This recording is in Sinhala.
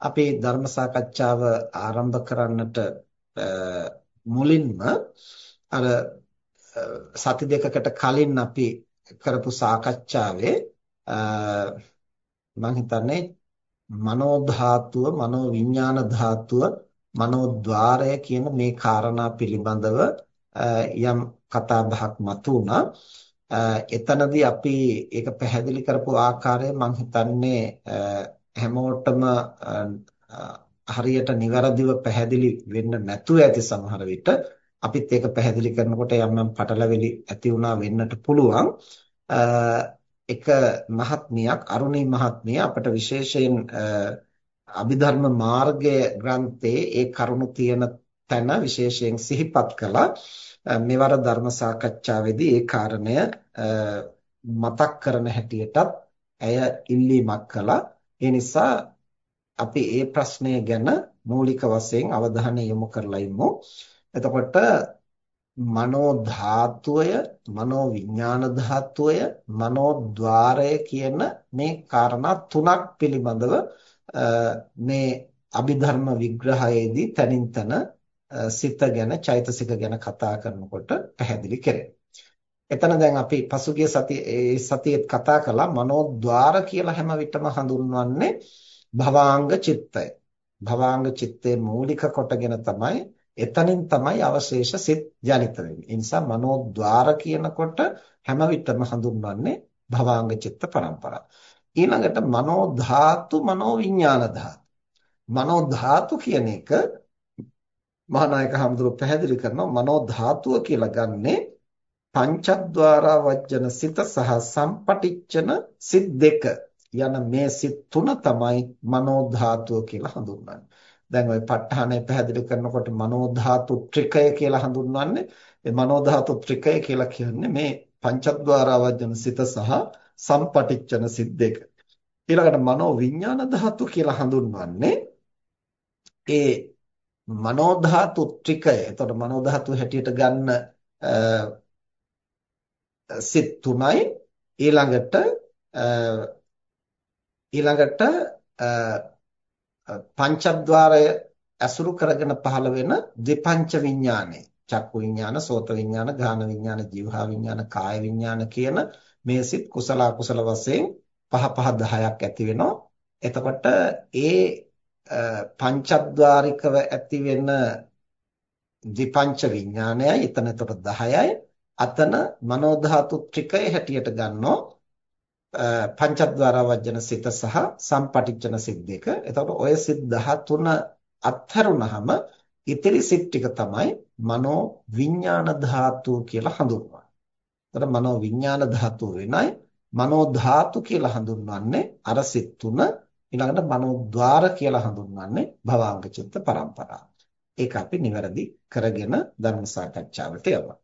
අපි ධර්ම සාකච්ඡාව ආරම්භ කරන්නට මුලින්ම අර සති දෙකකට කලින් අපි කරපු සාකච්ඡාවේ මම හිතන්නේ මනෝ ධාතුව මනෝ විඥාන ධාතුව මනෝද්වාරය කියන මේ කාරණා පිළිබඳව යම් කතා බහක් මතුවුණා. එතනදී අපි ඒක පැහැදිලි කරපු ආකාරය මම හිතන්නේ හැමෝටම හරියට નિවරදිව පැහැදිලි වෙන්න නැතුව ඇති සමහර විට අපිත් ඒක පැහැදිලි කරනකොට යම් යම් පටලැවිලි ඇති වුණා වෙන්නට පුළුවන්. එක මහත්මියක් අරුණී මහත්මිය අපට විශේෂයෙන් අභිධර්ම මාර්ගය ග්‍රන්ථයේ ඒ කරුණු තියෙන තැන විශේෂයෙන් සිහිපත් කළා. මෙවර ධර්ම සාකච්ඡාවේදී ඒ කාරණය මතක් කරන හැටියටත් ඇය ඉල්ලීමක් කළා. ඒ නිසා අපි මේ ප්‍රශ්නය ගැන මූලික වශයෙන් අවධානය යොමු කරලා ඉමු. එතකොට මනෝ ධාතුය, මනෝ විඥාන ධාතුය, මනෝ ద్వාරය කියන මේ කාරණා තුනක් පිළිබඳව මේ අභිධර්ම විග්‍රහයේදී තනින් තන සිත ගැන, චෛතසික ගැන කතා කරනකොට පැහැදිලි කරේ. එතන දැන් අපි පසුගිය සතියේ ඒ සතියේත් කතා කළා මනෝද්වාර කියලා හැම විටම හඳුන්වන්නේ භවාංග චිත්තය. භවාංග චිත්තේ මූලික කොටගෙන තමයි එතනින් තමයි අවශේෂ සිත් ජනිත වෙන්නේ. ඒ නිසා මනෝද්වාර කියනකොට හැම විටම හඳුන්වන්නේ භවාංග චිත්ත පරම්පරාව. ඊළඟට මනෝ ධාතු මනෝ විඥාන ධාතු. මනෝ ධාතු කියන එක මහානායක හඳුරු පැහැදිලි කරනවා මනෝ ධාතුව කියලා ගන්නේ පංචද්වාරා වජ්ජන සිත සහ සම්පටිච්ඡන සිත් දෙක යන මේ සිත් තුන තමයි මනෝ ධාතුව කියලා හඳුන්වන්නේ. දැන් ওই ප ဋ ාණය පැහැදිලි කරනකොට මනෝ ධාතු ත්‍රිකය කියලා හඳුන්වන්නේ. ඒ මනෝ ධාතු ත්‍රිකය කියලා කියන්නේ මේ පංචද්වාරා වජ්ජන සිත සහ සම්පටිච්ඡන සිත් දෙක. ඊළඟට මනෝ විඥාන ධාතු කියලා හඳුන්වන්නේ ඒ මනෝ ධාතු ත්‍රිකය. එතකොට මනෝ ධාතු හැටියට ගන්න සිත් තුනයි. ඊළඟට ඊළඟට පංචද්වාරය ඇසුරු කරගෙන පහළ වෙන දෙපංච විඥානය. චක්කු විඥාන, සෝත විඥාන, ගාන විඥාන, જીවහා විඥාන, කාය විඥාන කියන මේ සිත් කුසල අකුසල වශයෙන් පහ පහ 10ක් ඇති වෙනවා. එතකොට ඒ පංචද්වාරිකව ඇති වෙන විපංච විඥානයයි එතන එතකොට 10යි අතන මනෝ ධාතු ත්‍රිකය හැටියට ගන්නෝ පංචද්වාර වජන සිත සහ සම්පටිච්ඡන සිත් දෙක. එතකොට ඔය සිත් 13 අත්හැරුණාම ඉතිරි සිත් ටික තමයි මනෝ විඥාන ධාතු කියලා හඳුන්වන්නේ. එතකොට මනෝ විඥාන ධාතු වෙනයි මනෝ ධාතු කියලා හඳුන්වන්නේ අර සිත් තුන ඊළඟට මනෝ ద్వාර කියලා හඳුන්වන්නේ භවාංග චිත්ත පරම්පරාව. ඒක අපි නිවැරදි කරගෙන ධර්ම සාකච්ඡාවට යනවා.